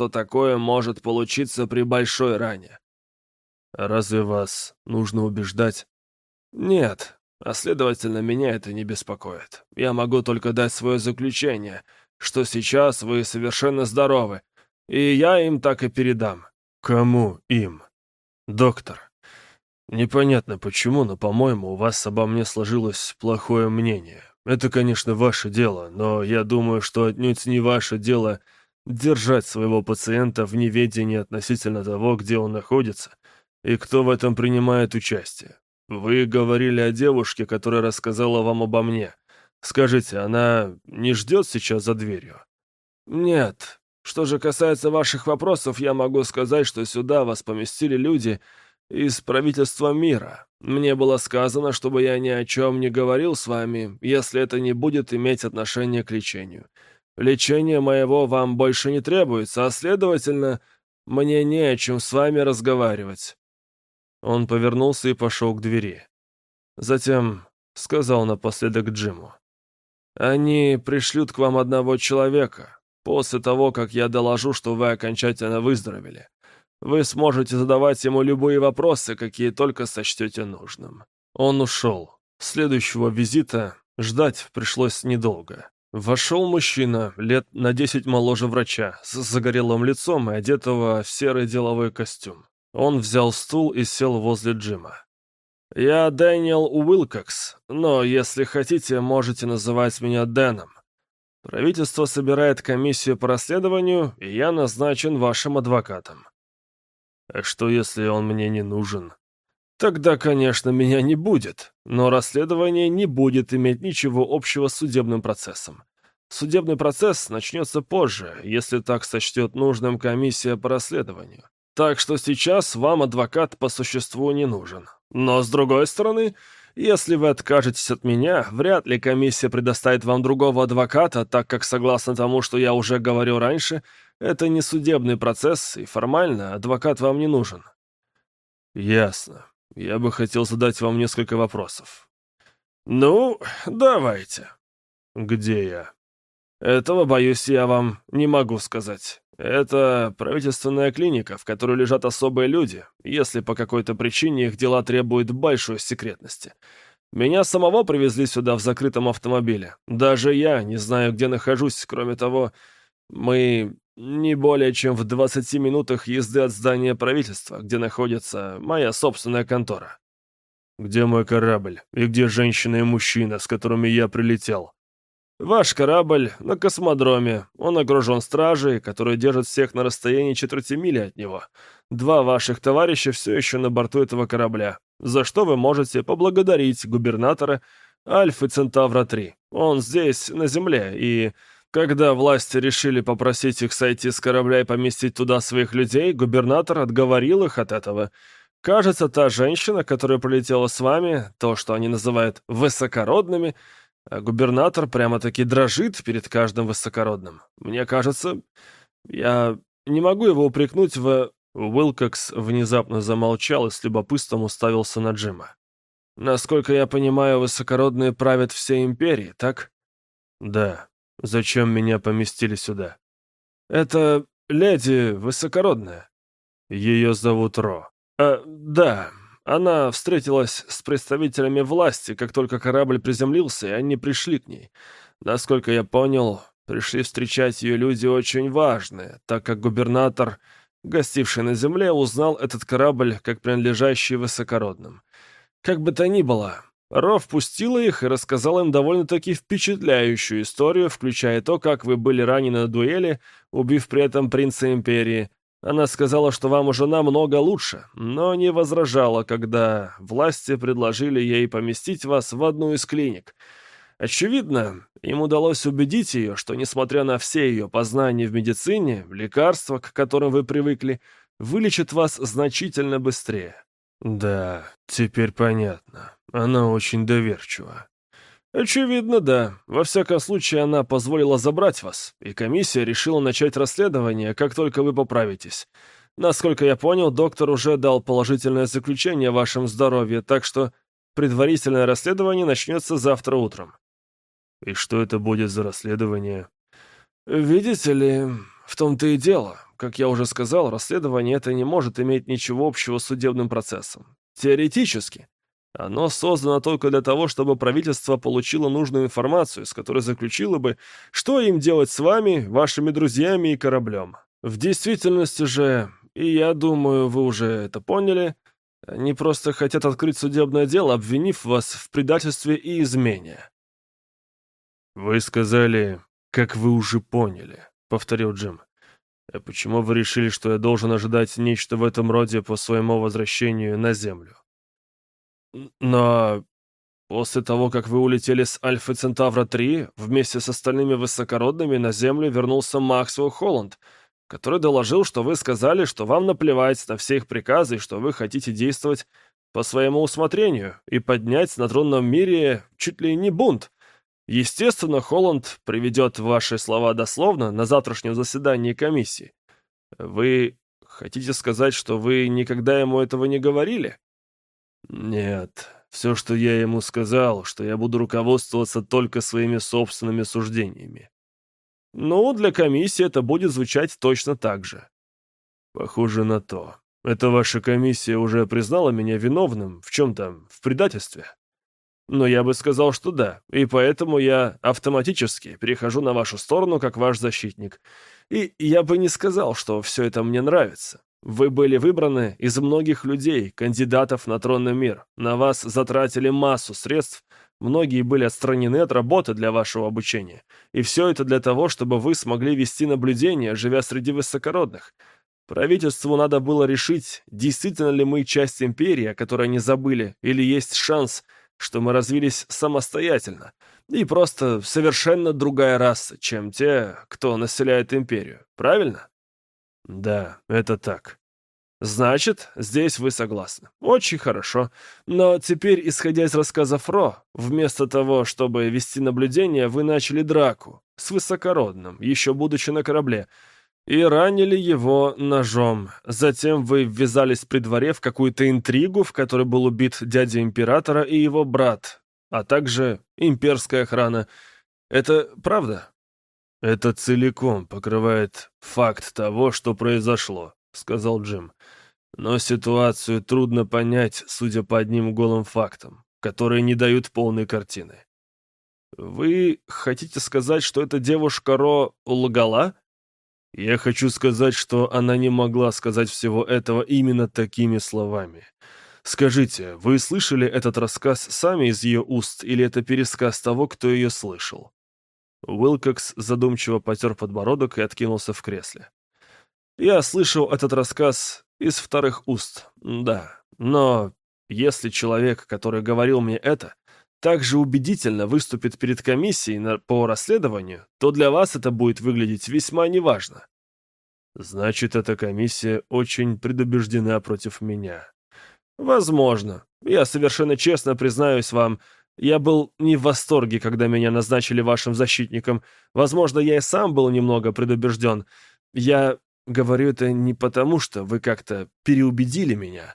что такое может получиться при большой ране. Разве вас нужно убеждать? Нет, а следовательно, меня это не беспокоит. Я могу только дать свое заключение, что сейчас вы совершенно здоровы, и я им так и передам. Кому им? Доктор. Непонятно почему, но, по-моему, у вас обо мне сложилось плохое мнение. Это, конечно, ваше дело, но я думаю, что отнюдь не ваше дело держать своего пациента в неведении относительно того, где он находится и кто в этом принимает участие. Вы говорили о девушке, которая рассказала вам обо мне. Скажите, она не ждет сейчас за дверью? Нет. Что же касается ваших вопросов, я могу сказать, что сюда вас поместили люди, из правительства мира. Мне было сказано, чтобы я ни о чем не говорил с вами, если это не будет иметь отношение к лечению. Лечение моего вам больше не требуется, а, следовательно, мне не о чем с вами разговаривать». Он повернулся и пошел к двери. Затем сказал напоследок Джиму. «Они пришлют к вам одного человека, после того, как я доложу, что вы окончательно выздоровели. Вы сможете задавать ему любые вопросы, какие только сочтете нужным». Он ушел. Следующего визита ждать пришлось недолго. Вошел мужчина, лет на десять моложе врача, с загорелым лицом и одетого в серый деловой костюм. Он взял стул и сел возле Джима. «Я Дэниел Уилкокс, но если хотите, можете называть меня Дэном. Правительство собирает комиссию по расследованию, и я назначен вашим адвокатом. А что, если он мне не нужен? Тогда, конечно, меня не будет, но расследование не будет иметь ничего общего с судебным процессом. Судебный процесс начнется позже, если так сочтет нужным комиссия по расследованию. Так что сейчас вам адвокат по существу не нужен. Но, с другой стороны, если вы откажетесь от меня, вряд ли комиссия предоставит вам другого адвоката, так как, согласно тому, что я уже говорил раньше, это не судебный процесс, и формально адвокат вам не нужен». «Ясно. Я бы хотел задать вам несколько вопросов». «Ну, давайте». «Где я?» «Этого, боюсь, я вам не могу сказать. Это правительственная клиника, в которой лежат особые люди, если по какой-то причине их дела требуют большой секретности. Меня самого привезли сюда в закрытом автомобиле. Даже я не знаю, где нахожусь, кроме того, мы не более чем в 20 минутах езды от здания правительства, где находится моя собственная контора. Где мой корабль? И где женщина и мужчина, с которыми я прилетел? Ваш корабль на космодроме. Он окружен стражей, которые держат всех на расстоянии четверти мили от него. Два ваших товарища все еще на борту этого корабля, за что вы можете поблагодарить губернатора Альфы Центавра-3. Он здесь, на Земле, и когда власти решили попросить их сойти с корабля и поместить туда своих людей, губернатор отговорил их от этого. Кажется, та женщина, которая полетела с вами, то, что они называют «высокородными», а губернатор прямо-таки дрожит перед каждым высокородным. Мне кажется, я не могу его упрекнуть в... Уилкокс внезапно замолчал и с любопытством уставился на Джима. «Насколько я понимаю, высокородные правят всей империей, так?» «Да», Зачем меня поместили сюда? Это леди высокородная. Ее зовут Ро. А, да, она встретилась с представителями власти, как только корабль приземлился, и они пришли к ней. Насколько я понял, пришли встречать ее люди очень важные, так как губернатор, гостивший на земле, узнал этот корабль как принадлежащий высокородным. Как бы то ни было, Ро впустила их и рассказала им довольно-таки впечатляющую историю, включая то, как вы были ранены на дуэли, убив при этом принца Империи. Она сказала, что вам уже намного лучше, но не возражала, когда власти предложили ей поместить вас в одну из клиник. Очевидно, им удалось убедить ее, что, несмотря на все ее познания в медицине, лекарства, к которым вы привыкли, вылечат вас значительно быстрее. Да, теперь понятно. Она очень доверчива. Очевидно, да. Во всяком случае, она позволила забрать вас, и комиссия решила начать расследование, как только вы поправитесь. Насколько я понял, доктор уже дал положительное заключение о вашем здоровье, так что предварительное расследование начнется завтра утром. И что это будет за расследование? Видите ли, в том-то и дело. Как я уже сказал, расследование это не может иметь ничего общего с судебным процессом. Теоретически. Оно создано только для того, чтобы правительство получило нужную информацию, с которой заключило бы, что им делать с вами, вашими друзьями и кораблем. В действительности же, и я думаю, вы уже это поняли, они просто хотят открыть судебное дело, обвинив вас в предательстве и измене. «Вы сказали, как вы уже поняли», — повторил Джим. «А почему вы решили, что я должен ожидать нечто в этом роде по своему возвращению на Землю?» «Но после того, как вы улетели с Альфа Центавра-3, вместе с остальными высокородными на Землю вернулся Максвелл Холланд, который доложил, что вы сказали, что вам наплевать на все их приказы и что вы хотите действовать по своему усмотрению и поднять на тронном мире чуть ли не бунт. Естественно, Холланд приведет ваши слова дословно на завтрашнем заседании комиссии. Вы хотите сказать, что вы никогда ему этого не говорили? Нет. Все, что я ему сказал, что я буду руководствоваться только своими собственными суждениями. Ну, для комиссии это будет звучать точно так же. Похоже на то. Эта ваша комиссия уже признала меня виновным в чем-то, в предательстве? Но я бы сказал, что да, и поэтому я автоматически перехожу на вашу сторону как ваш защитник. И я бы не сказал, что все это мне нравится. Вы были выбраны из многих людей, кандидатов на тронный мир. На вас затратили массу средств, многие были отстранены от работы для вашего обучения. И все это для того, чтобы вы смогли вести наблюдение, живя среди высокородных. Правительству надо было решить, действительно ли мы часть империи, о которой они забыли, или есть шанс – что мы развились самостоятельно и просто совершенно другая раса, чем те, кто населяет империю. Правильно? Да, это так. Значит, здесь вы согласны. Очень хорошо. Но теперь, исходя из рассказа Фро, вместо того, чтобы вести наблюдение, вы начали драку с высокородным, еще будучи на корабле, и ранили его ножом. Затем вы ввязались при дворе в какую-то интригу, в которой был убит дядя императора и его брат, а также имперская охрана. Это правда? Это целиком покрывает факт того, что произошло, сказал Джим. Но ситуацию трудно понять, судя по одним голым фактам, которые не дают полной картины. Вы хотите сказать, что эта девушка Ро лгала? Я хочу сказать, что она не могла сказать всего этого именно такими словами. Скажите, вы слышали этот рассказ сами из ее уст, или это пересказ того, кто ее слышал?» Уилкокс задумчиво потер подбородок и откинулся в кресле. «Я слышал этот рассказ из вторых уст, да. Но если человек, который говорил мне это, также убедительно выступит перед комиссией по расследованию, то для вас это будет выглядеть весьма неважно. Значит, эта комиссия очень предубеждена против меня. Возможно. Я совершенно честно признаюсь вам, я был не в восторге, когда меня назначили вашим защитником. Возможно, я и сам был немного предубежден. Я говорю это не потому, что вы как-то переубедили меня.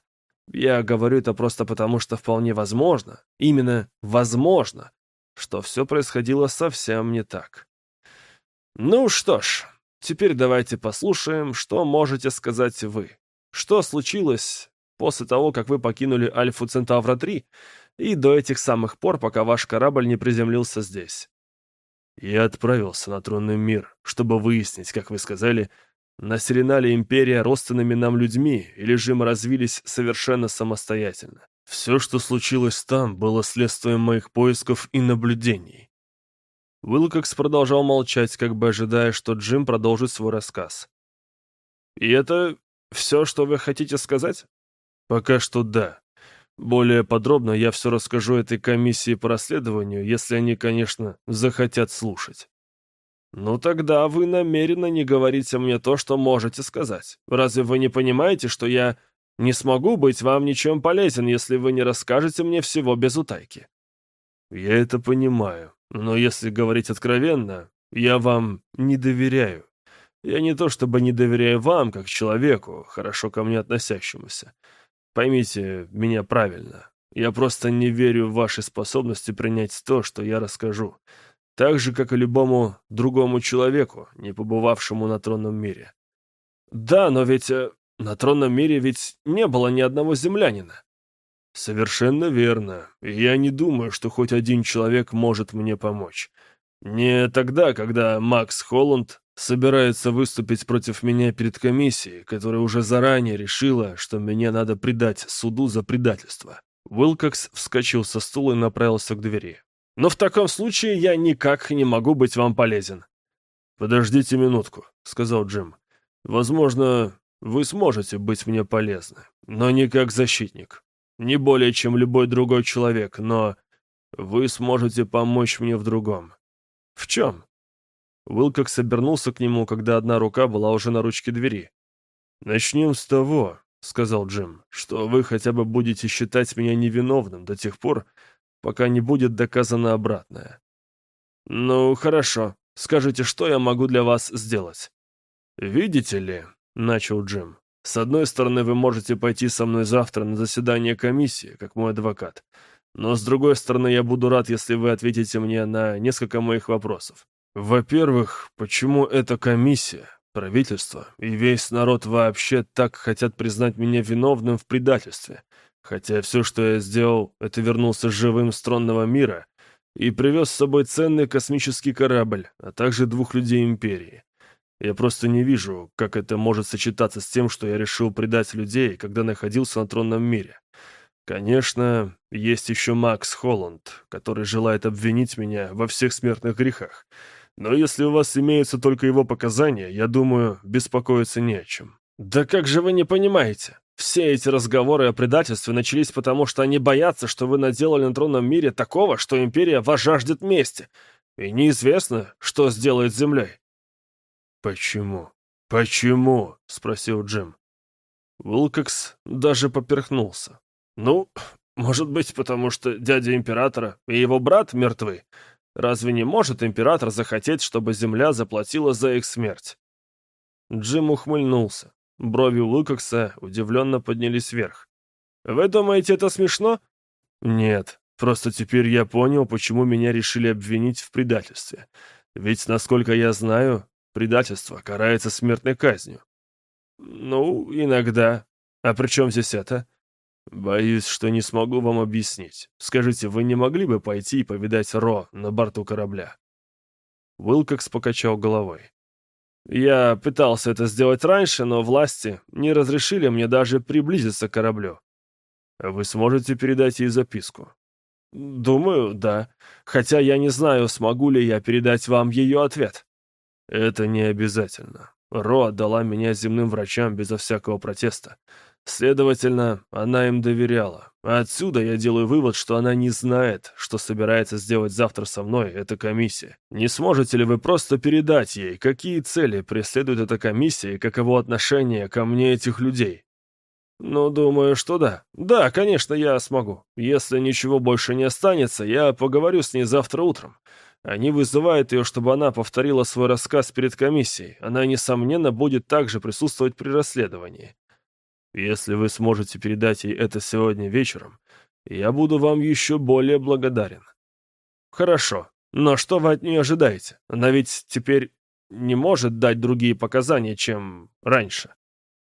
Я говорю это просто потому, что вполне возможно, именно возможно, что все происходило совсем не так. Ну что ж, теперь давайте послушаем, что можете сказать вы. Что случилось после того, как вы покинули Альфу Центавра-3 и до этих самых пор, пока ваш корабль не приземлился здесь? Я отправился на тронный мир, чтобы выяснить, как вы сказали, Населена ли империя родственными нам людьми, или же мы развились совершенно самостоятельно? Все, что случилось там, было следствием моих поисков и наблюдений. Уилкокс продолжал молчать, как бы ожидая, что Джим продолжит свой рассказ. «И это все, что вы хотите сказать?» «Пока что да. Более подробно я все расскажу этой комиссии по расследованию, если они, конечно, захотят слушать». «Ну тогда вы намеренно не говорите мне то, что можете сказать. Разве вы не понимаете, что я не смогу быть вам ничем полезен, если вы не расскажете мне всего без утайки?» «Я это понимаю, но если говорить откровенно, я вам не доверяю. Я не то чтобы не доверяю вам, как человеку, хорошо ко мне относящемуся. Поймите меня правильно. Я просто не верю в ваши способности принять то, что я расскажу так же, как и любому другому человеку, не побывавшему на тронном мире. Да, но ведь э, на тронном мире ведь не было ни одного землянина. Совершенно верно. Я не думаю, что хоть один человек может мне помочь. Не тогда, когда Макс Холланд собирается выступить против меня перед комиссией, которая уже заранее решила, что меня надо предать суду за предательство. Уилкокс вскочил со стула и направился к двери. «Но в таком случае я никак не могу быть вам полезен». «Подождите минутку», — сказал Джим. «Возможно, вы сможете быть мне полезны, но не как защитник. Не более, чем любой другой человек, но вы сможете помочь мне в другом». «В чем?» Уилкокс обернулся к нему, когда одна рука была уже на ручке двери. «Начнем с того», — сказал Джим, — «что вы хотя бы будете считать меня невиновным до тех пор, пока не будет доказано обратное». «Ну, хорошо. Скажите, что я могу для вас сделать?» «Видите ли», — начал Джим, — «с одной стороны, вы можете пойти со мной завтра на заседание комиссии, как мой адвокат, но с другой стороны, я буду рад, если вы ответите мне на несколько моих вопросов. Во-первых, почему эта комиссия, правительство и весь народ вообще так хотят признать меня виновным в предательстве? Хотя все, что я сделал, это вернулся живым с тронного мира и привез с собой ценный космический корабль, а также двух людей Империи. Я просто не вижу, как это может сочетаться с тем, что я решил предать людей, когда находился на тронном мире. Конечно, есть еще Макс Холланд, который желает обвинить меня во всех смертных грехах. Но если у вас имеются только его показания, я думаю, беспокоиться не о чем». «Да как же вы не понимаете? Все эти разговоры о предательстве начались потому, что они боятся, что вы наделали на тронном мире такого, что империя вас жаждет мести. И неизвестно, что сделает с землей». «Почему? Почему?» — спросил Джим. Уилкокс даже поперхнулся. «Ну, может быть, потому что дядя императора и его брат мертвы. Разве не может император захотеть, чтобы земля заплатила за их смерть? Джим ухмыльнулся. Брови Лукакса удивленно поднялись вверх. «Вы думаете, это смешно?» «Нет, просто теперь я понял, почему меня решили обвинить в предательстве. Ведь, насколько я знаю, предательство карается смертной казнью». «Ну, иногда. А при чем здесь это?» «Боюсь, что не смогу вам объяснить. Скажите, вы не могли бы пойти и повидать Ро на борту корабля?» Уилкокс покачал головой. «Я пытался это сделать раньше, но власти не разрешили мне даже приблизиться к кораблю». «Вы сможете передать ей записку?» «Думаю, да. Хотя я не знаю, смогу ли я передать вам ее ответ». «Это не обязательно. Ро отдала меня земным врачам безо всякого протеста. Следовательно, она им доверяла. Отсюда я делаю вывод, что она не знает, что собирается сделать завтра со мной эта комиссия. Не сможете ли вы просто передать ей, какие цели преследует эта комиссия и каково отношение ко мне этих людей? Ну, думаю, что да. Да, конечно, я смогу. Если ничего больше не останется, я поговорю с ней завтра утром. Они вызывают ее, чтобы она повторила свой рассказ перед комиссией. Она, несомненно, будет также присутствовать при расследовании. Если вы сможете передать ей это сегодня вечером, я буду вам еще более благодарен. Хорошо, но что вы от нее ожидаете? Она ведь теперь не может дать другие показания, чем раньше.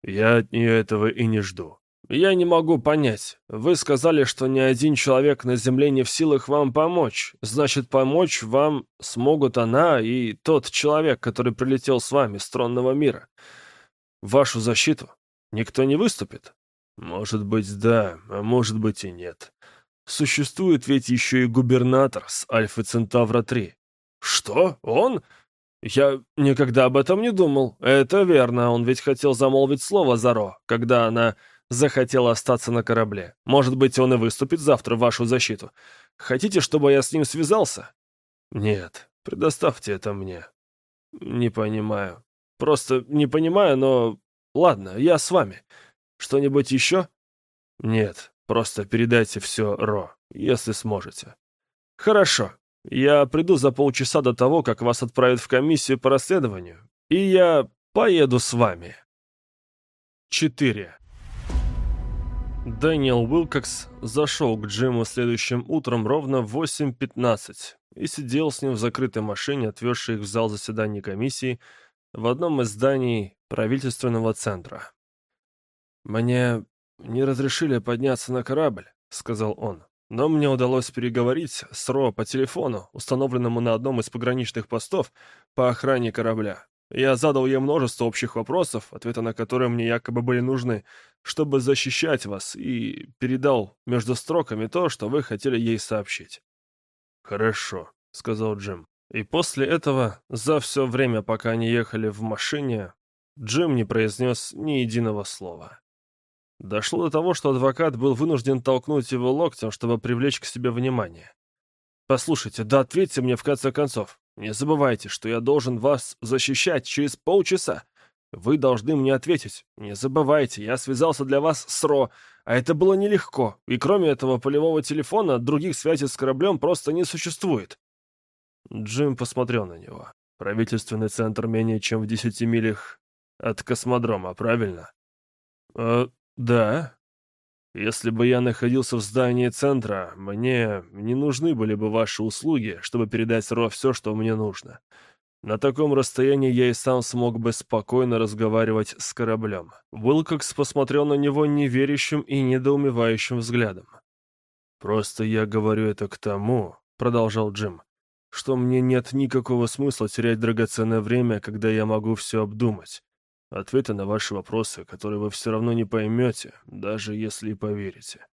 Я от нее этого и не жду. Я не могу понять. Вы сказали, что ни один человек на Земле не в силах вам помочь. Значит, помочь вам смогут она и тот человек, который прилетел с вами с тронного мира. Вашу защиту Никто не выступит? Может быть, да, а может быть и нет. Существует ведь еще и губернатор с Альфа Центавра-3. Что? Он? Я никогда об этом не думал. Это верно, он ведь хотел замолвить слово Заро, когда она захотела остаться на корабле. Может быть, он и выступит завтра в вашу защиту. Хотите, чтобы я с ним связался? Нет, предоставьте это мне. Не понимаю. Просто не понимаю, но Ладно, я с вами. Что-нибудь еще? Нет, просто передайте все Ро, если сможете. Хорошо. Я приду за полчаса до того, как вас отправят в комиссию по расследованию, и я поеду с вами. 4. Дэниел Уилкокс зашел к Джиму следующим утром ровно в 8.15 и сидел с ним в закрытой машине, отвезшей их в зал заседаний комиссии в одном из зданий правительственного центра. «Мне не разрешили подняться на корабль», — сказал он. «Но мне удалось переговорить с Ро по телефону, установленному на одном из пограничных постов по охране корабля. Я задал ей множество общих вопросов, ответы на которые мне якобы были нужны, чтобы защищать вас, и передал между строками то, что вы хотели ей сообщить». «Хорошо», — сказал Джим. И после этого, за все время, пока они ехали в машине, Джим не произнес ни единого слова. Дошло до того, что адвокат был вынужден толкнуть его локтем, чтобы привлечь к себе внимание. «Послушайте, да ответьте мне в конце концов. Не забывайте, что я должен вас защищать через полчаса. Вы должны мне ответить. Не забывайте, я связался для вас с Ро, а это было нелегко. И кроме этого полевого телефона, других связей с кораблем просто не существует». Джим посмотрел на него. «Правительственный центр менее чем в десяти милях от космодрома, правильно?» «Э, «Да. Если бы я находился в здании центра, мне не нужны были бы ваши услуги, чтобы передать Ро все, что мне нужно. На таком расстоянии я и сам смог бы спокойно разговаривать с кораблем». Уилкокс посмотрел на него неверящим и недоумевающим взглядом. «Просто я говорю это к тому», — продолжал Джим, «что мне нет никакого смысла терять драгоценное время, когда я могу все обдумать. Ответы на ваши вопросы, которые вы все равно не поймете, даже если и поверите.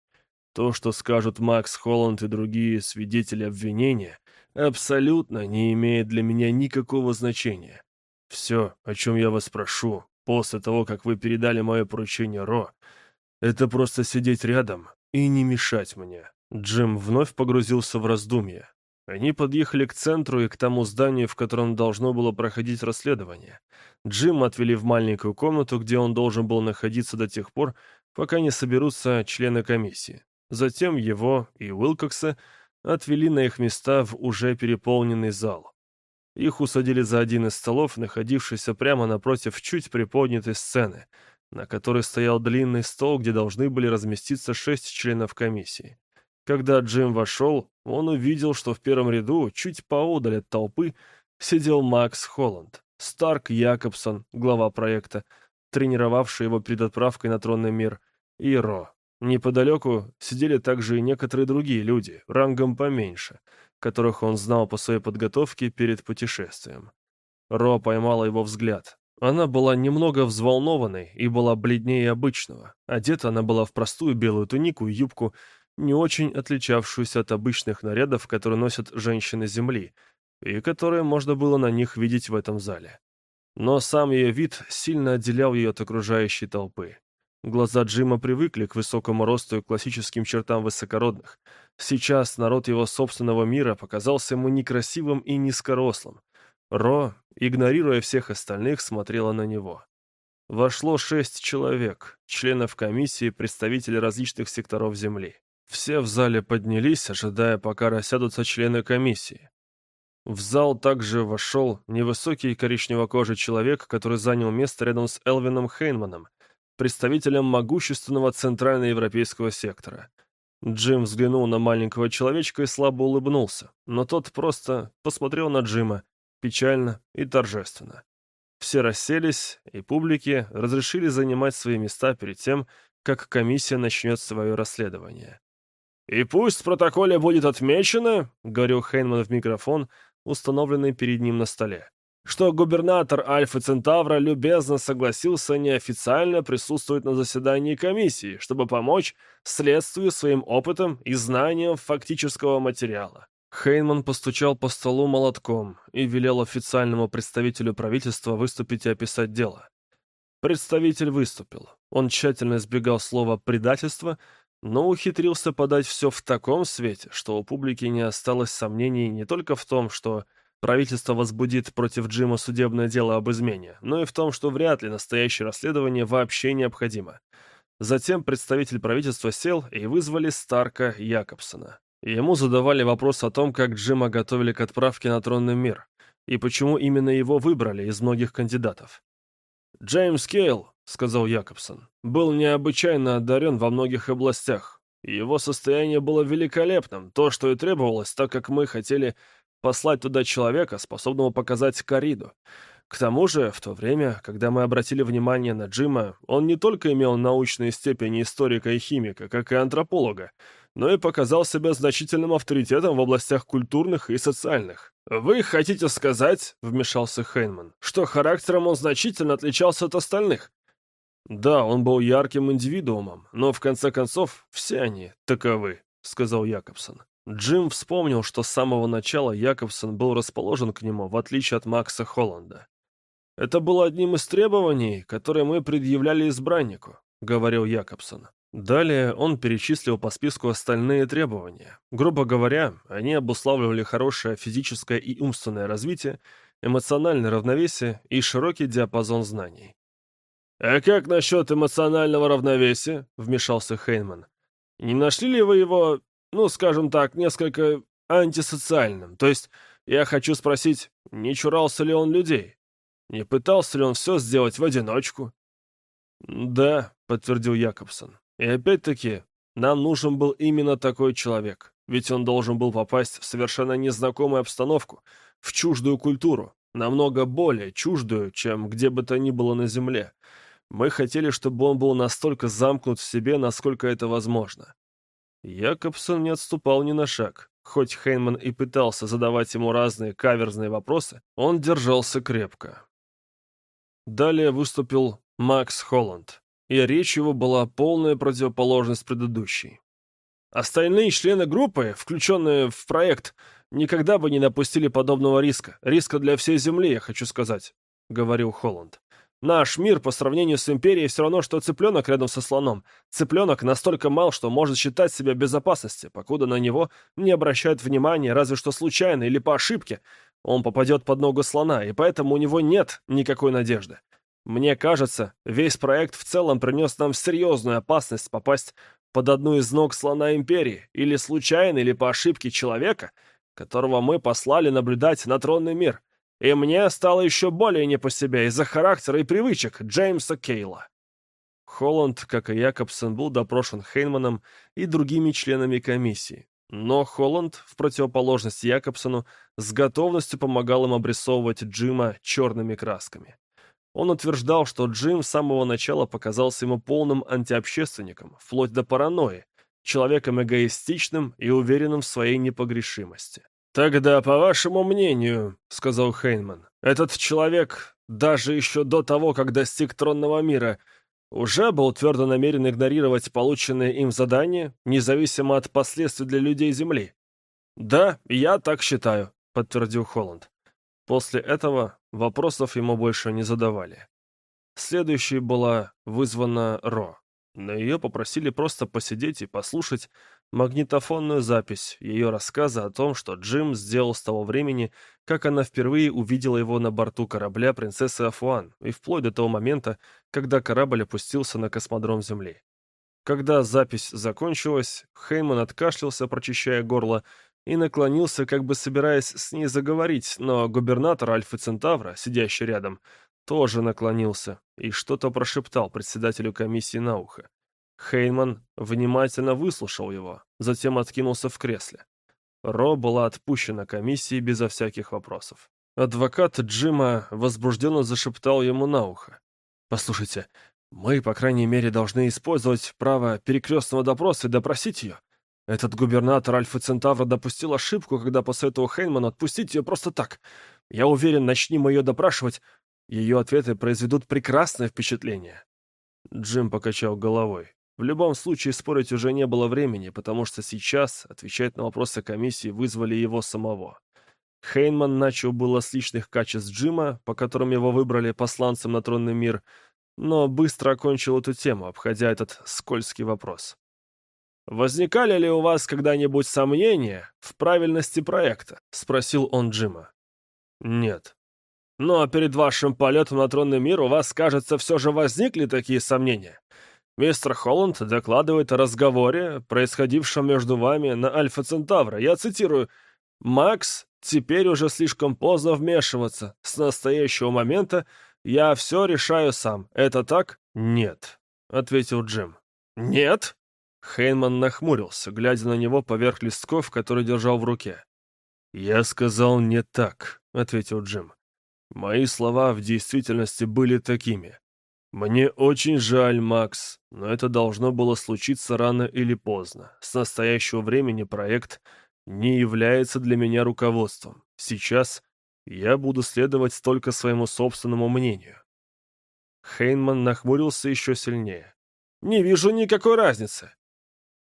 То, что скажут Макс Холланд и другие свидетели обвинения, абсолютно не имеет для меня никакого значения. Все, о чем я вас прошу, после того, как вы передали мое поручение Ро, это просто сидеть рядом и не мешать мне. Джим вновь погрузился в раздумья. Они подъехали к ценру и к тому зданию, в котором должно было проходить расследование. Джим отвели в маленькую комнату, где он должен был находиться до тех пор, пока не соберутся члены комиссии. Затем его и Уилкокса отвели на их места в уже переполненный зал. Их усадили за один из столов, находившийся прямо напротив чуть приподнятой сцены, на которой стоял длинный стол, где должны были разместиться шесть членов комиссии. Когда Джим вошел, он увидел, что в первом ряду, чуть поодаль от толпы, сидел Макс Холланд, Старк Якобсон, глава проекта, тренировавший его перед отправкой на тронный мир, и Ро. Неподалеку сидели также и некоторые другие люди, рангом поменьше, которых он знал по своей подготовке перед путешествием. Ро поймала его взгляд. Она была немного взволнованной и была бледнее обычного. Одета она была в простую белую тунику и юбку, не очень отличавшуюся от обычных нарядов, которые носят женщины Земли, и которые можно было на них видеть в этом зале. Но сам ее вид сильно отделял ее от окружающей толпы. Глаза Джима привыкли к высокому росту и классическим чертам высокородных. Сейчас народ его собственного мира показался ему некрасивым и низкорослым. Ро, игнорируя всех остальных, смотрела на него. Вошло шесть человек, членов комиссии, представителей различных секторов Земли. Все в зале поднялись, ожидая, пока рассядутся члены комиссии. В зал также вошел невысокий коричневокожий человек, который занял место рядом с Элвином Хейнманом, представителем могущественного центральноевропейского сектора. Джим взглянул на маленького человечка и слабо улыбнулся, но тот просто посмотрел на Джима, печально и торжественно. Все расселись, и публике разрешили занимать свои места перед тем, как комиссия начнет свое расследование. «И пусть в протоколе будет отмечено», — говорил Хейнман в микрофон, установленный перед ним на столе, что губернатор Альфа Центавра любезно согласился неофициально присутствовать на заседании комиссии, чтобы помочь следствию своим опытом и знанием фактического материала. Хейнман постучал по столу молотком и велел официальному представителю правительства выступить и описать дело. Представитель выступил. Он тщательно избегал слова «предательство», но ухитрился подать все в таком свете, что у публики не осталось сомнений не только в том, что правительство возбудит против Джима судебное дело об измене, но и в том, что вряд ли настоящее расследование вообще необходимо. Затем представитель правительства сел и вызвали Старка Якобсона. Ему задавали вопрос о том, как Джима готовили к отправке на тронный мир, и почему именно его выбрали из многих кандидатов. Джеймс Кейл, — сказал Якобсон, — был необычайно одарен во многих областях. Его состояние было великолепным, то, что и требовалось, так как мы хотели послать туда человека, способного показать кориду. К тому же, в то время, когда мы обратили внимание на Джима, он не только имел научные степени историка и химика, как и антрополога, но и показал себя значительным авторитетом в областях культурных и социальных. «Вы хотите сказать, — вмешался Хейнман, — что характером он значительно отличался от остальных?» «Да, он был ярким индивидуумом, но в конце концов все они таковы», — сказал Якобсон. Джим вспомнил, что с самого начала Якобсон был расположен к нему, в отличие от Макса Холланда. «Это было одним из требований, которые мы предъявляли избраннику», — говорил Якобсон. Далее он перечислил по списку остальные требования. Грубо говоря, они обуславливали хорошее физическое и умственное развитие, эмоциональное равновесие и широкий диапазон знаний. «А как насчет эмоционального равновесия?» — вмешался Хейнман. «Не нашли ли вы его, ну, скажем так, несколько антисоциальным? То есть, я хочу спросить, не чурался ли он людей? Не пытался ли он все сделать в одиночку?» «Да», — подтвердил Якобсон. И опять-таки, нам нужен был именно такой человек, ведь он должен был попасть в совершенно незнакомую обстановку, в чуждую культуру, намного более чуждую, чем где бы то ни было на Земле. Мы хотели, чтобы он был настолько замкнут в себе, насколько это возможно. Якобсон не отступал ни на шаг. Хоть Хейнман и пытался задавать ему разные каверзные вопросы, он держался крепко. Далее выступил Макс Холланд и речь его была полная противоположность предыдущей. Остальные члены группы, включенные в проект, никогда бы не допустили подобного риска. Риска для всей Земли, я хочу сказать, — говорил Холланд. Наш мир по сравнению с Империей все равно, что цыпленок рядом со слоном. Цыпленок настолько мал, что может считать себя в безопасности, покуда на него не обращают внимания, разве что случайно или по ошибке. Он попадет под ногу слона, и поэтому у него нет никакой надежды. Мне кажется, весь проект в целом принес нам серьезную опасность попасть под одну из ног слона Империи, или случайно, или по ошибке человека, которого мы послали наблюдать на тронный мир. И мне стало еще более не по себе из-за характера и привычек Джеймса Кейла. Холланд, как и Якобсон, был допрошен Хейнманом и другими членами комиссии. Но Холланд, в противоположность Якобсону, с готовностью помогал им обрисовывать Джима черными красками. Он утверждал, что Джим с самого начала показался ему полным антиобщественником, вплоть до паранойи, человеком эгоистичным и уверенным в своей непогрешимости. «Тогда, по вашему мнению, — сказал Хейнман, — этот человек, даже еще до того, как достиг тронного мира, уже был твердо намерен игнорировать полученные им задания, независимо от последствий для людей Земли?» «Да, я так считаю», — подтвердил Холланд. После этого вопросов ему больше не задавали. Следующей была вызвана Ро. На ее попросили просто посидеть и послушать магнитофонную запись ее рассказа о том, что Джим сделал с того времени, как она впервые увидела его на борту корабля принцессы Афуан, и вплоть до того момента, когда корабль опустился на космодром Земли. Когда запись закончилась, Хейман откашлялся, прочищая горло, и наклонился, как бы собираясь с ней заговорить, но губернатор Альфа Центавра, сидящий рядом, тоже наклонился и что-то прошептал председателю комиссии на ухо. Хейман внимательно выслушал его, затем откинулся в кресле. Ро была отпущена комиссией безо всяких вопросов. Адвокат Джима возбужденно зашептал ему на ухо. «Послушайте, мы, по крайней мере, должны использовать право перекрестного допроса и допросить ее. Этот губернатор Альфа Центавра допустил ошибку, когда посоветовал Хейнману отпустить ее просто так. Я уверен, начни мы ее допрашивать, ее ответы произведут прекрасное впечатление. Джим покачал головой. В любом случае спорить уже не было времени, потому что сейчас отвечать на вопросы комиссии вызвали его самого. Хейнман начал было с личных качеств Джима, по которым его выбрали посланцем на тронный мир, но быстро окончил эту тему, обходя этот скользкий вопрос. «Возникали ли у вас когда-нибудь сомнения в правильности проекта?» — спросил он Джима. «Нет». «Но перед вашим полетом на тронный мир у вас, кажется, все же возникли такие сомнения. Мистер Холланд докладывает о разговоре, происходившем между вами на Альфа Центавра. Я цитирую. «Макс, теперь уже слишком поздно вмешиваться. С настоящего момента я все решаю сам. Это так?» «Нет», — ответил Джим. «Нет?» Хейнман нахмурился, глядя на него поверх листков, которые держал в руке. «Я сказал не так», — ответил Джим. Мои слова в действительности были такими. «Мне очень жаль, Макс, но это должно было случиться рано или поздно. С настоящего времени проект не является для меня руководством. Сейчас я буду следовать только своему собственному мнению». Хейнман нахмурился еще сильнее. «Не вижу никакой разницы».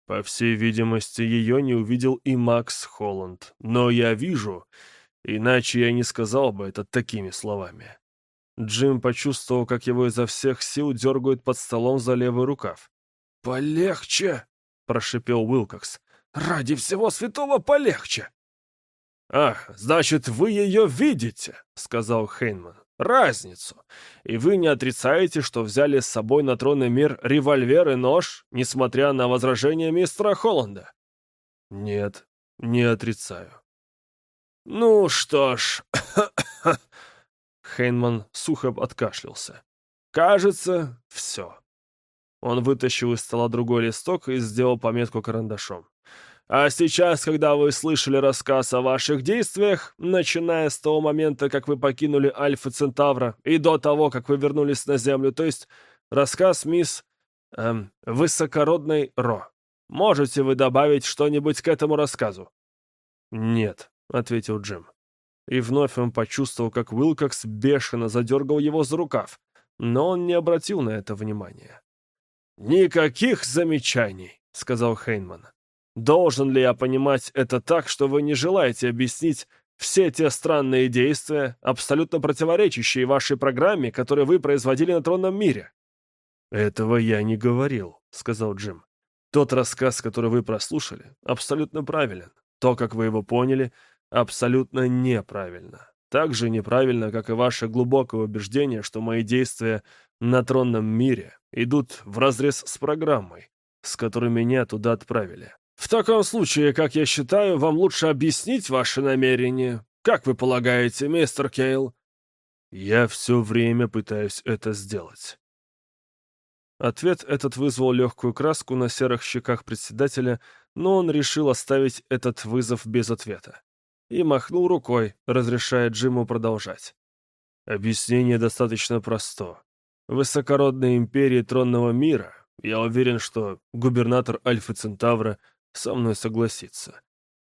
По всей видимости, ее не увидел и Макс Холланд. Но я вижу, иначе я не сказал бы это такими словами. Джим почувствовал, как его изо всех сил дергают под столом за левый рукав. «Полегче!» — прошипел Уилкокс. «Ради всего святого полегче!» «Ах, значит, вы ее видите!» — сказал Хейнман. «Разницу. И вы не отрицаете, что взяли с собой на тронный мир револьвер и нож, несмотря на возражения мистера Холланда?» «Нет, не отрицаю». «Ну что ж...» Хейнман сухо откашлялся. «Кажется, все». Он вытащил из стола другой листок и сделал пометку карандашом. «А сейчас, когда вы слышали рассказ о ваших действиях, начиная с того момента, как вы покинули Альфа Центавра, и до того, как вы вернулись на Землю, то есть рассказ мисс... Эм, Высокородной Ро, можете вы добавить что-нибудь к этому рассказу?» «Нет», — ответил Джим. И вновь он почувствовал, как Уилкокс бешено задергал его за рукав, но он не обратил на это внимания. «Никаких замечаний», — сказал Хейнман. «Должен ли я понимать это так, что вы не желаете объяснить все те странные действия, абсолютно противоречащие вашей программе, которые вы производили на тронном мире?» «Этого я не говорил», — сказал Джим. «Тот рассказ, который вы прослушали, абсолютно правилен. То, как вы его поняли, абсолютно неправильно. Так же неправильно, как и ваше глубокое убеждение, что мои действия на тронном мире идут вразрез с программой, с которой меня туда отправили. В таком случае, как я считаю, вам лучше объяснить ваши намерения. Как вы полагаете, мистер Кейл? Я все время пытаюсь это сделать. Ответ этот вызвал легкую краску на серых щеках председателя, но он решил оставить этот вызов без ответа и махнул рукой, разрешая Джиму продолжать. Объяснение достаточно просто. В высокородной империи тронного мира я уверен, что губернатор Альфа Центавра со мной согласится.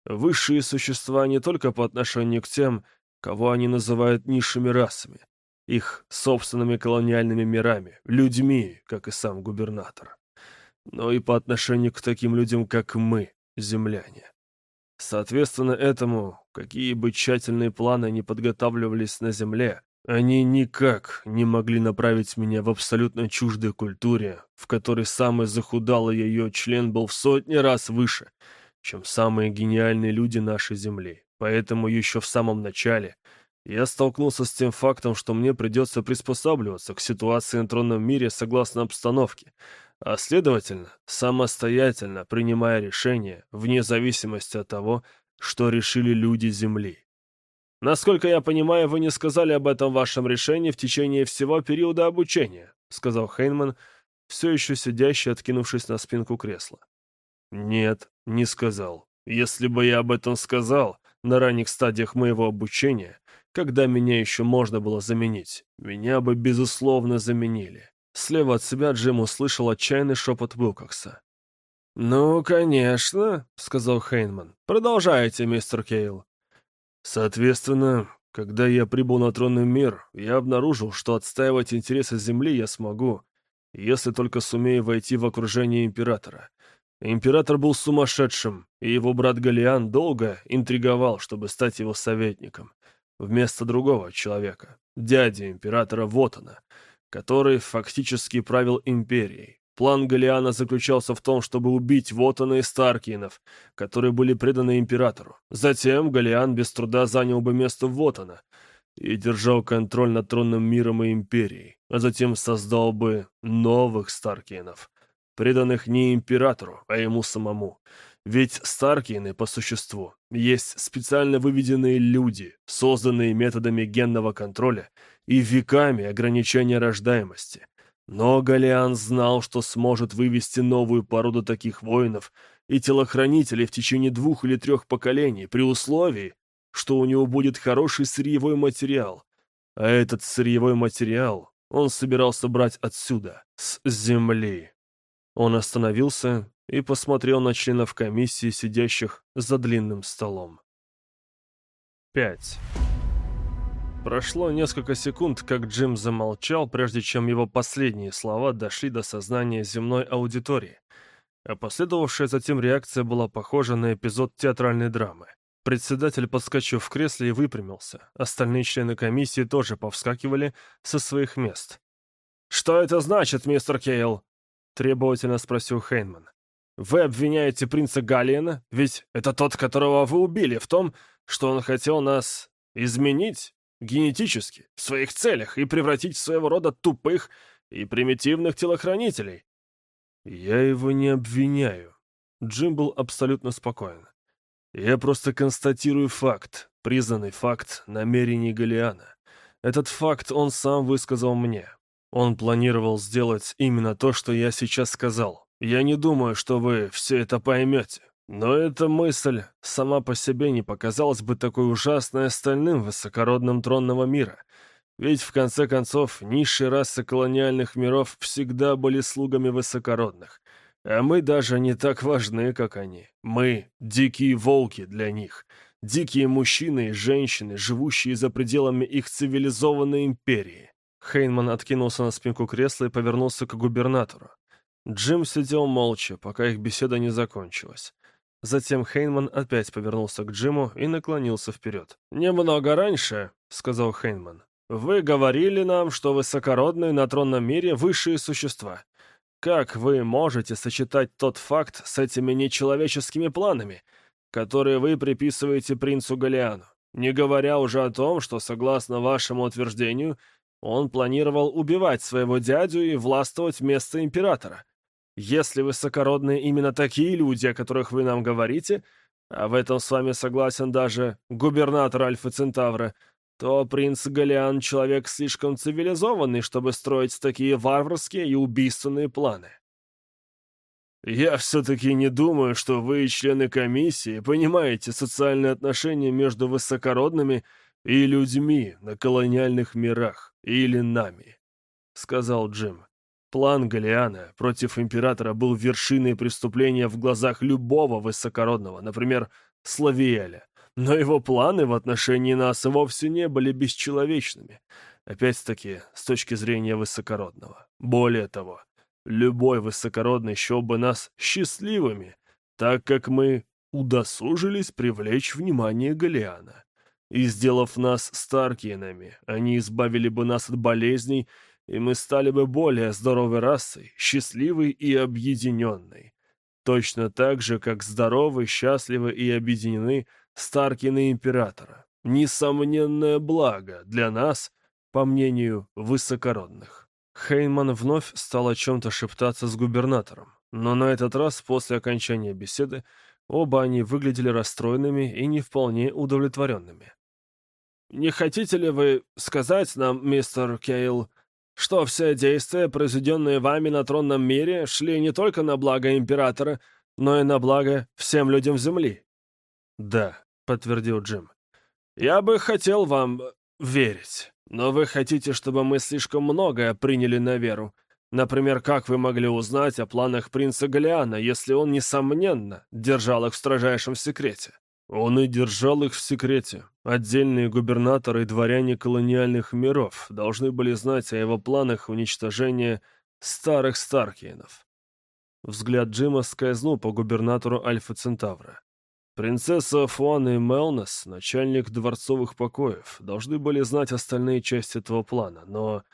Высшие существа не только по отношению к тем, кого они называют низшими расами, их собственными колониальными мирами, людьми, как и сам губернатор, но и по отношению к таким людям, как мы, земляне. Соответственно этому, какие бы тщательные планы ни подготавливались на Земле, они никак не могли направить меня в абсолютно чуждой культуре, в которой самый захудалый ее член был в сотни раз выше, чем самые гениальные люди нашей Земли. Поэтому еще в самом начале я столкнулся с тем фактом, что мне придется приспосабливаться к ситуации на тронном мире согласно обстановке, а следовательно, самостоятельно принимая решения вне зависимости от того, что решили люди Земли. «Насколько я понимаю, вы не сказали об этом вашем решении в течение всего периода обучения», сказал Хейнман, все еще сидящий, откинувшись на спинку кресла. «Нет, не сказал. Если бы я об этом сказал на ранних стадиях моего обучения, когда меня еще можно было заменить, меня бы, безусловно, заменили. Слева от себя Джим услышал отчаянный шепот Уилкокса. «Ну, конечно», — сказал Хейнман. «Продолжайте, мистер Кейл». Соответственно, когда я прибыл на тронный мир, я обнаружил, что отстаивать интересы Земли я смогу, если только сумею войти в окружение Императора. Император был сумасшедшим, и его брат Галиан долго интриговал, чтобы стать его советником, вместо другого человека, дяди Императора Вотана, который фактически правил империей. План Галиана заключался в том, чтобы убить Вотана и Старкинов, которые были преданы императору. Затем Галиан без труда занял бы место Вотана и держал контроль над тронным миром и империей, а затем создал бы новых Старкинов, преданных не императору, а ему самому. Ведь Старкины, по существу, есть специально выведенные люди, созданные методами генного контроля и веками ограничения рождаемости. Но Галиан знал, что сможет вывести новую породу таких воинов и телохранителей в течение двух или трех поколений, при условии, что у него будет хороший сырьевой материал, А этот сырьевой материал он собирался брать отсюда, с земли. Он остановился и посмотрел на членов комиссии, сидящих за длинным столом. 5. Прошло несколько секунд, как Джим замолчал, прежде чем его последние слова дошли до сознания земной аудитории. А последовавшая затем реакция была похожа на эпизод театральной драмы. Председатель подскочил в кресле и выпрямился. Остальные члены комиссии тоже повскакивали со своих мест. «Что это значит, мистер Кейл?» — требовательно спросил Хейнман. «Вы обвиняете принца Галлиена, ведь это тот, которого вы убили, в том, что он хотел нас изменить?» Генетически, в своих целях и превратить в своего рода тупых и примитивных телохранителей. Я его не обвиняю. Джим был абсолютно спокоен. Я просто констатирую факт, признанный факт намерений Галиана. Этот факт он сам высказал мне. Он планировал сделать именно то, что я сейчас сказал. Я не думаю, что вы все это поймете. Но эта мысль сама по себе не показалась бы такой ужасной остальным высокородным тронного мира. Ведь, в конце концов, низшие расы колониальных миров всегда были слугами высокородных. А мы даже не так важны, как они. Мы — дикие волки для них. Дикие мужчины и женщины, живущие за пределами их цивилизованной империи. Хейнман откинулся на спинку кресла и повернулся к губернатору. Джим сидел молча, пока их беседа не закончилась. Затем Хейнман опять повернулся к Джиму и наклонился вперед. «Немного раньше», — сказал Хейнман, — «вы говорили нам, что высокородные на тронном мире высшие существа. Как вы можете сочетать тот факт с этими нечеловеческими планами, которые вы приписываете принцу Галиану, не говоря уже о том, что, согласно вашему утверждению, он планировал убивать своего дядю и властвовать вместо императора?» Если высокородные именно такие люди, о которых вы нам говорите, а в этом с вами согласен даже губернатор Альфа Центавра, то принц Галиан — человек слишком цивилизованный, чтобы строить такие варварские и убийственные планы. Я все-таки не думаю, что вы, члены комиссии, понимаете социальные отношения между высокородными и людьми на колониальных мирах или нами, — сказал Джим. План Галиана против императора был вершиной преступления в глазах любого высокородного, например, Славиэля. Но его планы в отношении нас вовсе не были бесчеловечными. Опять-таки, с точки зрения высокородного. Более того, любой высокородный счел бы нас счастливыми, так как мы удосужились привлечь внимание Галиана. И, сделав нас Старкиенами, они избавили бы нас от болезней и мы стали бы более здоровой расой, счастливой и объединенной. Точно так же, как здоровы, счастливы и объединены Старкины Императора. Несомненное благо для нас, по мнению высокородных. Хейман вновь стал о чем-то шептаться с губернатором, но на этот раз, после окончания беседы, оба они выглядели расстроенными и не вполне удовлетворенными. «Не хотите ли вы сказать нам, мистер Кейл, что все действия, произведенные вами на тронном мире, шли не только на благо императора, но и на благо всем людям Земли?» «Да», — подтвердил Джим. «Я бы хотел вам верить, но вы хотите, чтобы мы слишком многое приняли на веру. Например, как вы могли узнать о планах принца Галиана, если он, несомненно, держал их в строжайшем секрете?» Он и держал их в секрете. Отдельные губернаторы и дворяне колониальных миров должны были знать о его планах уничтожения старых Старкиенов. Взгляд Джима скользнул по губернатору Альфа Центавра. Принцесса Фуан и Мелнес, начальник дворцовых покоев, должны были знать остальные части этого плана, но,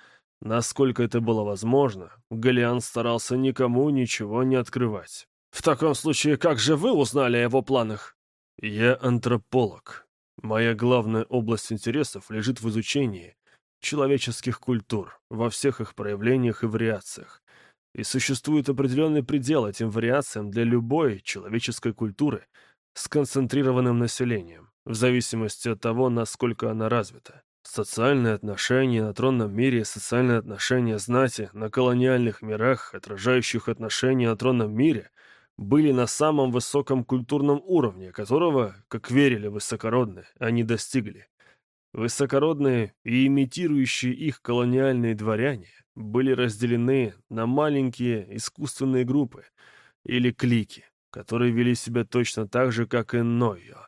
насколько это было возможно, Галиан старался никому ничего не открывать. «В таком случае, как же вы узнали о его планах?» Я антрополог. Моя главная область интересов лежит в изучении человеческих культур во всех их проявлениях и вариациях. И существует определенный предел этим вариациям для любой человеческой культуры с концентрированным населением, в зависимости от того, насколько она развита. Социальные отношения на тронном мире социальные отношения знати на колониальных мирах, отражающих отношения на тронном мире — были на самом высоком культурном уровне, которого, как верили высокородные, они достигли. Высокородные и имитирующие их колониальные дворяне были разделены на маленькие искусственные группы или клики, которые вели себя точно так же, как и Нойо.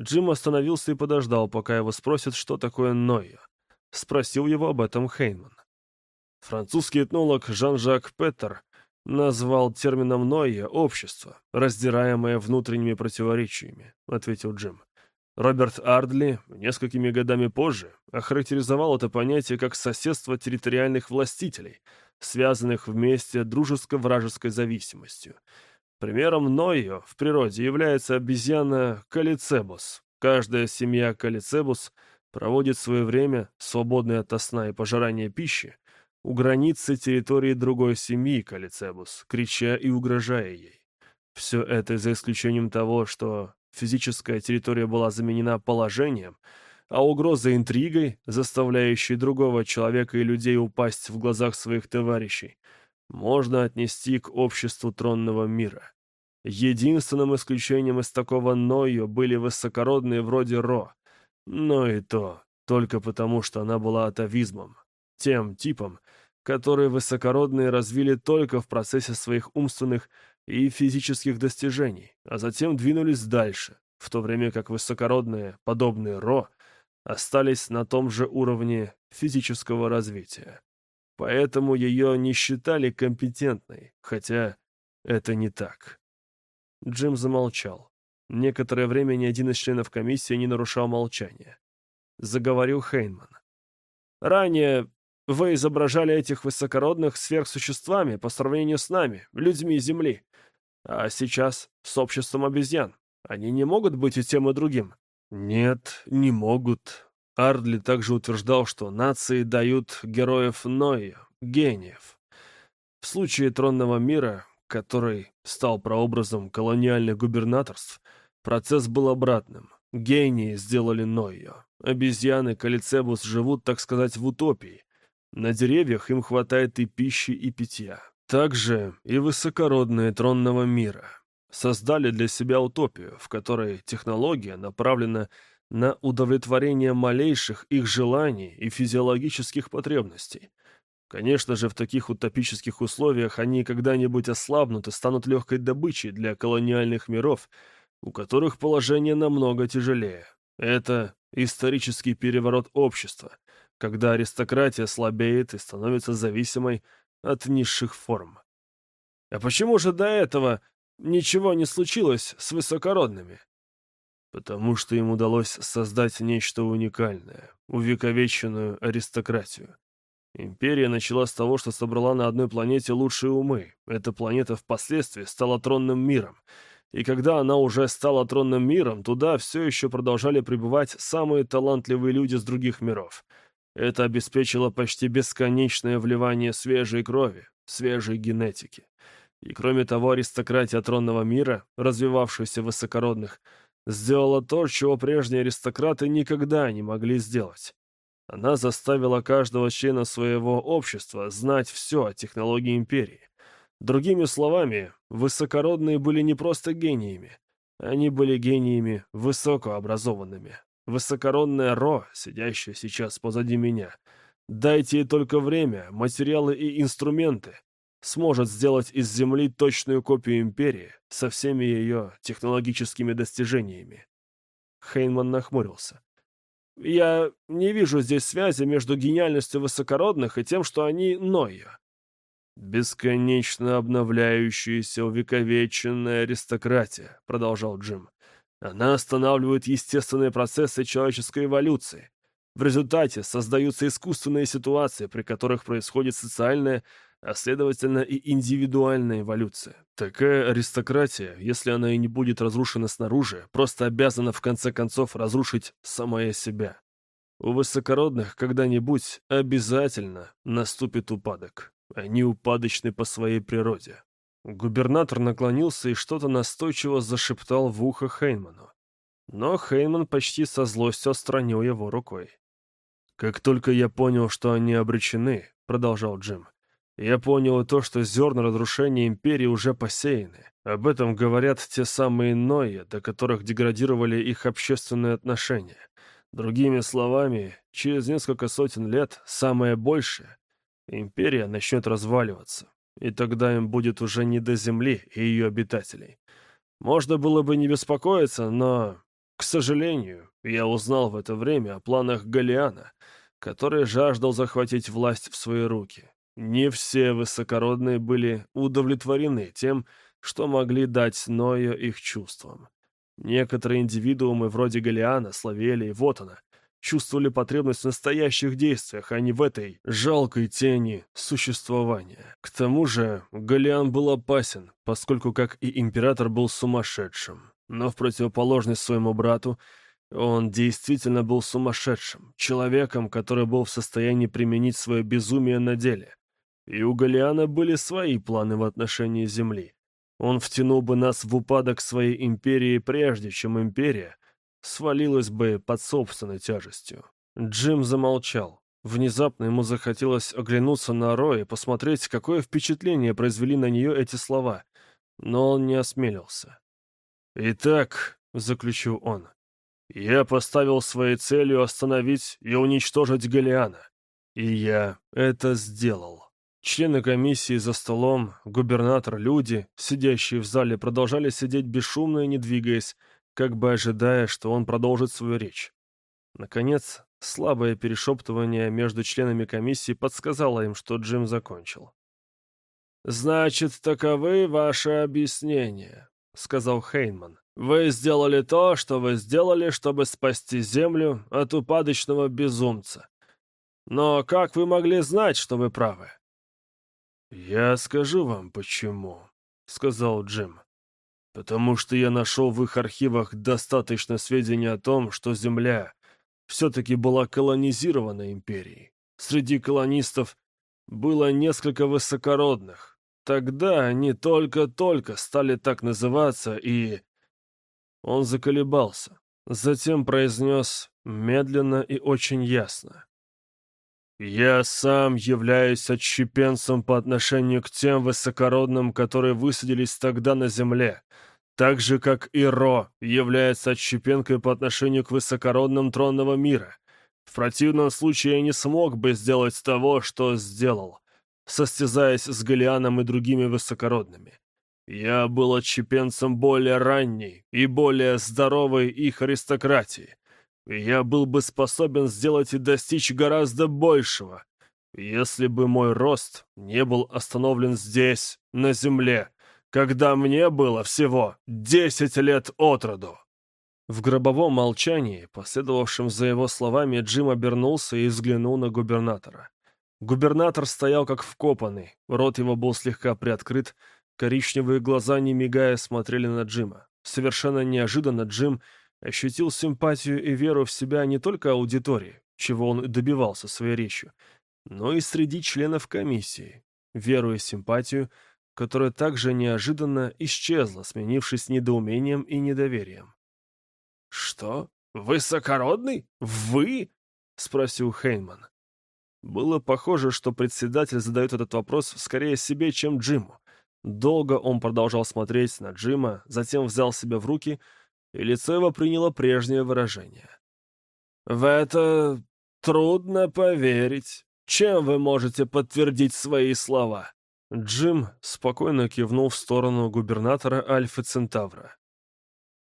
Джим остановился и подождал, пока его спросят, что такое Нойо. Спросил его об этом Хейнман. Французский этнолог Жан-Жак Петтер назвал термином Нойо «общество, раздираемое внутренними противоречиями», — ответил Джим. Роберт Ардли несколькими годами позже охарактеризовал это понятие как соседство территориальных властителей, связанных вместе дружеско-вражеской зависимостью. Примером Нойо в природе является обезьяна Калицебус. Каждая семья Калицебус проводит свое время, свободное от сна и пожирания пищи, у границы территории другой семьи Калицебус, крича и угрожая ей. Все это за исключением того, что Физическая территория была заменена положением, а угроза интригой, заставляющей другого человека и людей упасть в глазах своих товарищей, можно отнести к обществу тронного мира. Единственным исключением из такого Нойо были высокородные вроде Ро, но и то только потому, что она была атовизмом, тем типом, который высокородные развили только в процессе своих умственных и физических достижений, а затем двинулись дальше, в то время как высокородные, подобные Ро, остались на том же уровне физического развития. Поэтому ее не считали компетентной, хотя это не так. Джим замолчал. Некоторое время ни один из членов комиссии не нарушал молчание. Заговорил Хейнман. «Ранее вы изображали этих высокородных сверхсуществами по сравнению с нами, людьми Земли. А сейчас с обществом обезьян. Они не могут быть и тем, и другим. Нет, не могут. Ардли также утверждал, что нации дают героев Ноя, гениев. В случае тронного мира, который стал прообразом колониальных губернаторств, процесс был обратным. Гении сделали Нойо. Обезьяны Калицебус живут, так сказать, в утопии, на деревьях им хватает и пищи, и питья. Также и высокородные тронного мира создали для себя утопию, в которой технология направлена на удовлетворение малейших их желаний и физиологических потребностей. Конечно же, в таких утопических условиях они когда-нибудь ослабнут и станут легкой добычей для колониальных миров, у которых положение намного тяжелее. Это исторический переворот общества, когда аристократия слабеет и становится зависимой от низших форм. А почему же до этого ничего не случилось с высокородными? Потому что им удалось создать нечто уникальное, увековеченную аристократию. Империя начала с того, что собрала на одной планете лучшие умы. Эта планета впоследствии стала тронным миром. И когда она уже стала тронным миром, туда все еще продолжали пребывать самые талантливые люди с других миров — это обеспечило почти бесконечное вливание свежей крови, свежей генетики. И кроме того, аристократия тронного мира, развивавшаяся высокородных, сделала то, чего прежние аристократы никогда не могли сделать. Она заставила каждого члена своего общества знать все о технологии империи. Другими словами, высокородные были не просто гениями, они были гениями высокообразованными. Высокородная Ро, сидящая сейчас позади меня. Дайте ей только время, материалы и инструменты. Сможет сделать из Земли точную копию Империи со всеми ее технологическими достижениями. Хейнман нахмурился. «Я не вижу здесь связи между гениальностью высокородных и тем, что они Нойя». «Бесконечно обновляющаяся увековеченная аристократия», — продолжал Джим. Она останавливает естественные процессы человеческой эволюции. В результате создаются искусственные ситуации, при которых происходит социальная, а следовательно и индивидуальная эволюция. Такая аристократия, если она и не будет разрушена снаружи, просто обязана в конце концов разрушить самое себя. У высокородных когда-нибудь обязательно наступит упадок. Они упадочны по своей природе. Губернатор наклонился и что-то настойчиво зашептал в ухо Хейнману. Но Хейнман почти со злостью отстранил его рукой. «Как только я понял, что они обречены», — продолжал Джим, — «я понял и то, что зерна разрушения империи уже посеяны. Об этом говорят те самые Нои, до которых деградировали их общественные отношения. Другими словами, через несколько сотен лет, самое большее, империя начнет разваливаться, и тогда им будет уже не до Земли и ее обитателей. Можно было бы не беспокоиться, но, к сожалению, я узнал в это время о планах Галиана, который жаждал захватить власть в свои руки. Не все высокородные были удовлетворены тем, что могли дать Ноя их чувствам. Некоторые индивидуумы вроде Галиана, Славелии, вот она, чувствовали потребность в настоящих действиях, а не в этой жалкой тени существования. К тому же Галиан был опасен, поскольку, как и император, был сумасшедшим. Но в противоположность своему брату, он действительно был сумасшедшим, человеком, который был в состоянии применить свое безумие на деле. И у Галиана были свои планы в отношении Земли. Он втянул бы нас в упадок своей империи прежде, чем империя свалилась бы под собственной тяжестью. Джим замолчал. Внезапно ему захотелось оглянуться на Ро и посмотреть, какое впечатление произвели на нее эти слова, но он не осмелился. «Итак», — заключил он, — «я поставил своей целью остановить и уничтожить Галиана, и я это сделал». Члены комиссии за столом, губернатор, люди, сидящие в зале, продолжали сидеть бесшумно и не двигаясь, как бы ожидая, что он продолжит свою речь. Наконец, слабое перешептывание между членами комиссии подсказало им, что Джим закончил. «Значит, таковы ваши объяснения», — сказал Хейнман. «Вы сделали то, что вы сделали, чтобы спасти Землю от упадочного безумца. Но как вы могли знать, что вы правы?» «Я скажу вам, почему», — сказал Джим. «Потому что я нашел в их архивах достаточно сведений о том, что Земля все-таки была колонизирована империей. Среди колонистов было несколько высокородных. Тогда они только-только стали так называться, и...» Он заколебался, затем произнес медленно и очень ясно. Я сам являюсь отщепенцем по отношению к тем высокородным, которые высадились тогда на земле, так же, как и Ро является отщепенкой по отношению к высокородным тронного мира. В противном случае я не смог бы сделать того, что сделал, состязаясь с Галианом и другими высокородными. Я был отщепенцем более ранней и более здоровой их аристократии, я был бы способен сделать и достичь гораздо большего, если бы мой рост не был остановлен здесь, на земле, когда мне было всего десять лет от роду. В гробовом молчании, последовавшем за его словами, Джим обернулся и взглянул на губернатора. Губернатор стоял как вкопанный, рот его был слегка приоткрыт, коричневые глаза, не мигая, смотрели на Джима. Совершенно неожиданно Джим ощутил симпатию и веру в себя не только аудитории, чего он добивался своей речью, но и среди членов комиссии, веру и симпатию, которая также неожиданно исчезла, сменившись недоумением и недоверием. «Что? Высокородный? Вы?» — спросил Хейнман. Было похоже, что председатель задает этот вопрос скорее себе, чем Джиму. Долго он продолжал смотреть на Джима, затем взял себя в руки — и лицо его приняло прежнее выражение. «В это трудно поверить. Чем вы можете подтвердить свои слова?» Джим спокойно кивнул в сторону губернатора Альфа Центавра.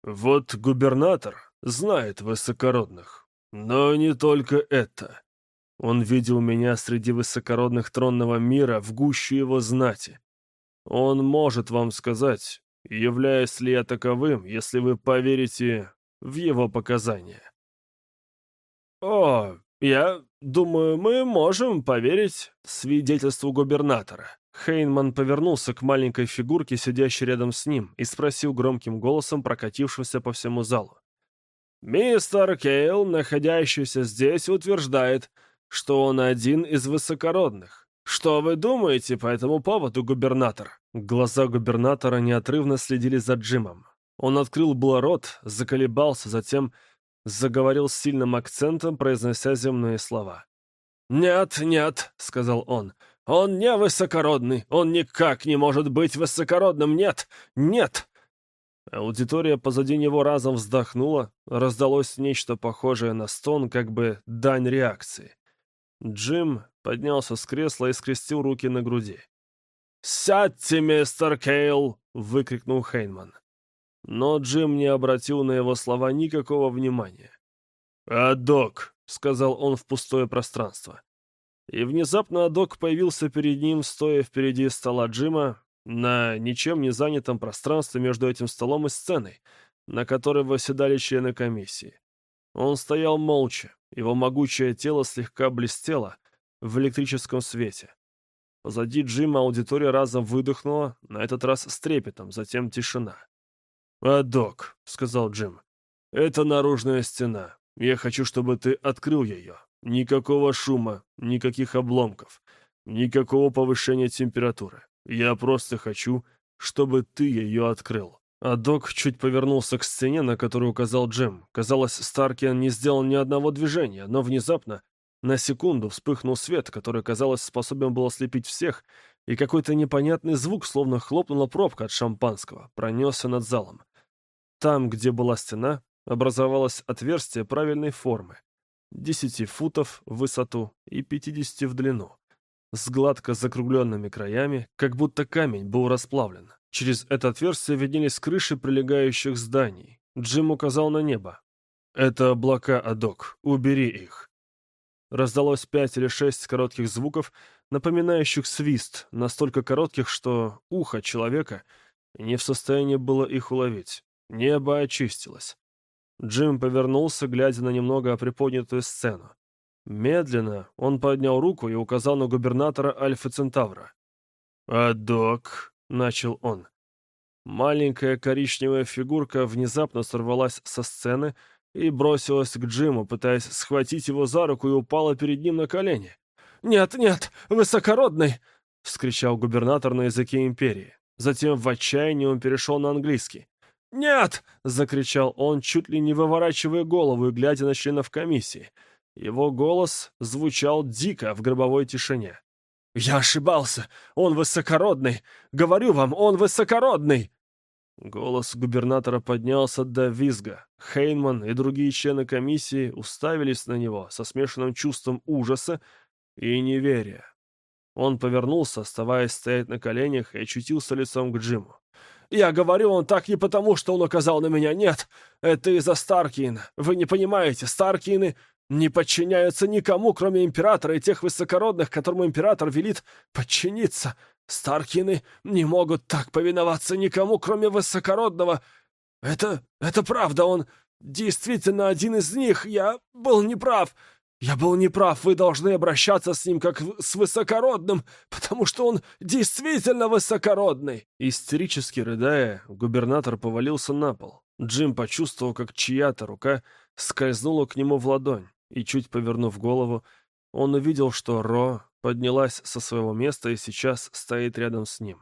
«Вот губернатор знает высокородных, но не только это. Он видел меня среди высокородных тронного мира в гуще его знати. Он может вам сказать, являюсь ли я таковым, если вы поверите в его показания. О, я думаю, мы можем поверить свидетельству губернатора. Хейнман повернулся к маленькой фигурке, сидящей рядом с ним, и спросил громким голосом, прокатившимся по всему залу. «Мистер Кейл, находящийся здесь, утверждает, что он один из высокородных. Что вы думаете по этому поводу, губернатор?» Глаза губернатора неотрывно следили за Джимом. Он открыл было рот, заколебался, затем заговорил с сильным акцентом, произнося земные слова. «Нет, нет», — сказал он, — «он не высокородный, он никак не может быть высокородным, нет, нет!» Аудитория позади него разом вздохнула, раздалось нечто похожее на стон, как бы дань реакции. Джим поднялся с кресла и скрестил руки на груди. «Сядьте, мистер Кейл!» — выкрикнул Хейнман. Но Джим не обратил на его слова никакого внимания. «А, док!» — сказал он в пустое пространство. И внезапно Адок появился перед ним, стоя впереди стола Джима, на ничем не занятом пространстве между этим столом и сценой, на которой восседали члены комиссии. Он стоял молча, его могучее тело слегка блестело в электрическом свете. Позади Джима аудитория разом выдохнула, на этот раз с трепетом, затем тишина. «А, док», — сказал Джим, — «это наружная стена. Я хочу, чтобы ты открыл ее. Никакого шума, никаких обломков, никакого повышения температуры. Я просто хочу, чтобы ты ее открыл». А док чуть повернулся к стене, на которую указал Джим. Казалось, Старкин не сделал ни одного движения, но внезапно, на секунду, вспыхнул свет, который, казалось, способен был ослепить всех, и какой-то непонятный звук, словно хлопнула пробка от шампанского, пронесся над залом. Там, где была стена, образовалось отверстие правильной формы, 10 футов в высоту и 50 в длину, с гладко закругленными краями, как будто камень был расплавлен. Через это отверстие виднелись крыши прилегающих зданий. Джим указал на небо. «Это облака, Адок. Убери их». Раздалось пять или шесть коротких звуков, напоминающих свист, настолько коротких, что ухо человека не в состоянии было их уловить. Небо очистилось. Джим повернулся, глядя на немного приподнятую сцену. Медленно он поднял руку и указал на губернатора Альфа Центавра. «А док», — начал он. Маленькая коричневая фигурка внезапно сорвалась со сцены и бросилась к Джиму, пытаясь схватить его за руку и упала перед ним на колени. «Нет, нет, высокородный!» — вскричал губернатор на языке империи. Затем в отчаянии он перешел на английский. «Нет!» — закричал он, чуть ли не выворачивая голову и глядя на членов комиссии. Его голос звучал дико в гробовой тишине. «Я ошибался! Он высокородный! Говорю вам, он высокородный!» Голос губернатора поднялся до визга. Хейнман и другие члены комиссии уставились на него со смешанным чувством ужаса и неверия. Он повернулся, оставаясь стоять на коленях, и очутился лицом к Джиму. Я говорю он так не потому, что он указал на меня. Нет, это из-за Старкина. Вы не понимаете, Старкины не подчиняются никому, кроме императора и тех высокородных, которому император велит подчиниться. Старкины не могут так повиноваться никому, кроме высокородного. Это... это правда, он действительно один из них. Я был неправ. «Я был неправ, вы должны обращаться с ним как с высокородным, потому что он действительно высокородный!» Истерически рыдая, губернатор повалился на пол. Джим почувствовал, как чья-то рука скользнула к нему в ладонь, и, чуть повернув голову, он увидел, что Ро поднялась со своего места и сейчас стоит рядом с ним.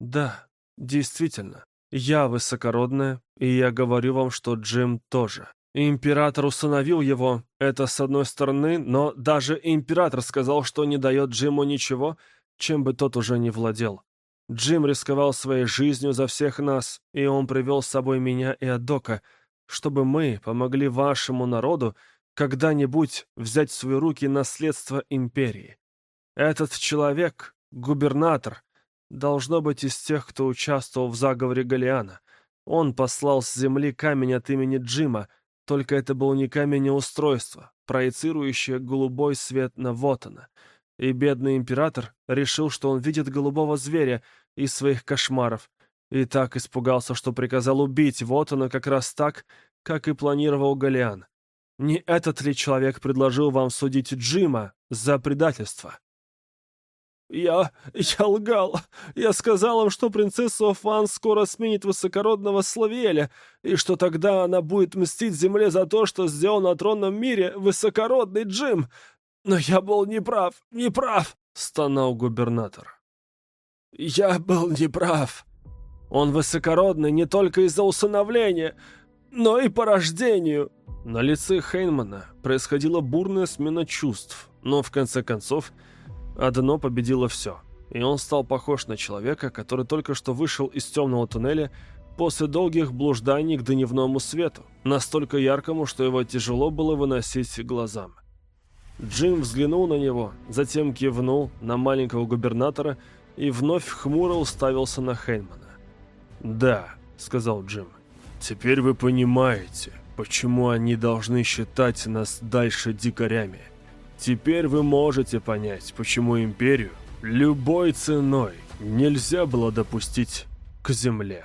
«Да, действительно, я высокородная, и я говорю вам, что Джим тоже». Император усыновил его, это с одной стороны, но даже император сказал, что не дает Джиму ничего, чем бы тот уже не владел. Джим рисковал своей жизнью за всех нас, и он привел с собой меня и Адока, чтобы мы помогли вашему народу когда-нибудь взять в свои руки наследство империи. Этот человек, губернатор, должно быть из тех, кто участвовал в заговоре Галиана. Он послал с земли камень от имени Джима, только это был не камень, а устройство, проецирующее голубой свет на Вотана. И бедный император решил, что он видит голубого зверя из своих кошмаров, и так испугался, что приказал убить Вотана как раз так, как и планировал Галиан. Не этот ли человек предложил вам судить Джима за предательство? «Я... я лгал. Я сказал им, что принцесса Офан скоро сменит высокородного Славиэля, и что тогда она будет мстить земле за то, что сделал на тронном мире высокородный Джим. Но я был неправ, неправ!» — стонал губернатор. «Я был неправ. Он высокородный не только из-за усыновления, но и по рождению». На лице Хейнмана происходила бурная смена чувств, но в конце концов Одно победило все, и он стал похож на человека, который только что вышел из темного туннеля после долгих блужданий к дневному свету, настолько яркому, что его тяжело было выносить глазам. Джим взглянул на него, затем кивнул на маленького губернатора и вновь хмуро уставился на Хейнмана. «Да», — сказал Джим, — «теперь вы понимаете, почему они должны считать нас дальше дикарями. Теперь вы можете понять, почему Империю любой ценой нельзя было допустить к земле».